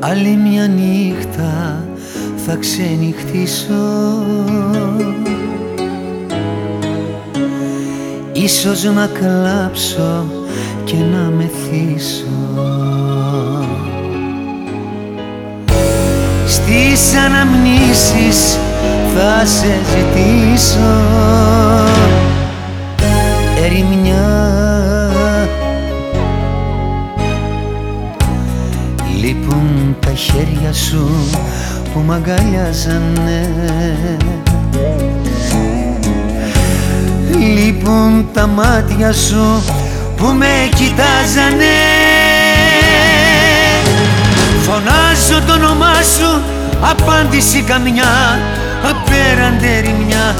Άλλη μια νύχτα θα ξενυχτήσω. Ίσως να κλάψω και να μεθύσω Στις αναμνήσεις θα σε ζητήσω Λείπουν τα χέρια σου που μ' αγκαλιάζανε. Λείπουν τα μάτια σου που με κοιτάζανε. Φωνάζω το όνομά σου, απάντηση καμιά Απέραντε ρημιά,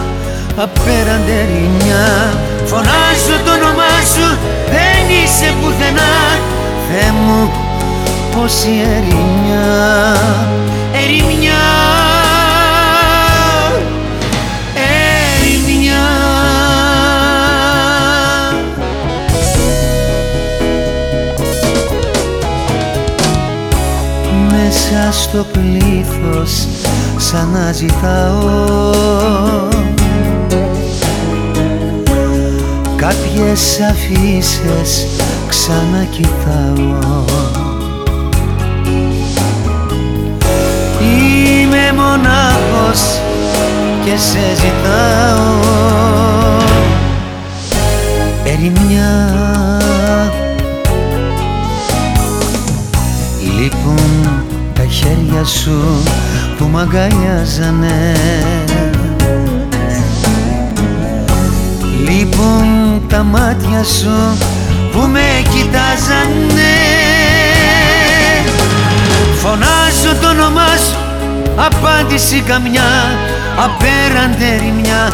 απέραντε ρημιά. Φωνάζω το όνομά σου, δεν είσαι πουθενά. Θεέ μου, πόση ερημιά, ερημιά. Μέσα στο πλήθος σαν να ζητάω Κάποιες αφήσεις ξανακοιτάω Είμαι μονάχος και σε ζητάω. Ερημιά Λείπουν τα χέρια σου που μ' αγκαλιάζανε. Λείπουν τα μάτια σου που με κοιτάζανε Φωνάζω το όνομά σου, απάντηση καμιά. Απέραντε ρημιά,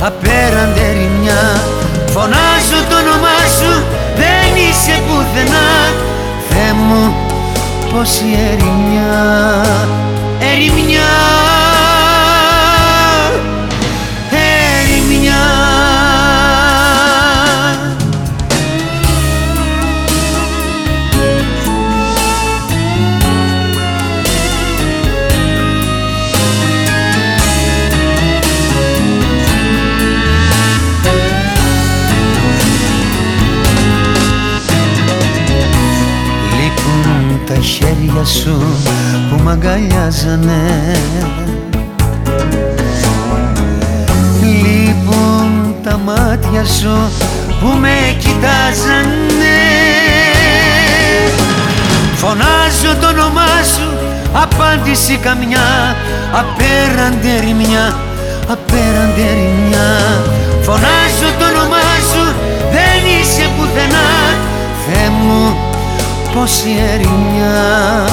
απέραντε ρημιά. Φωνάζω το όνομά σου, δεν είσαι πουθενά. Θεέ μου, πόση ερημιά, ερημιά. Ερημιά χέρια σου που μ' αγκαλιάζανε. Λείπουν τα μάτια σου που με κοιτάζανε. Φωνάζω το όνομά σου, απάντηση καμιά Απέραντε ρημιά, απέραντε ρημιά Θεέ μου, πόση ερημιά, ερημιά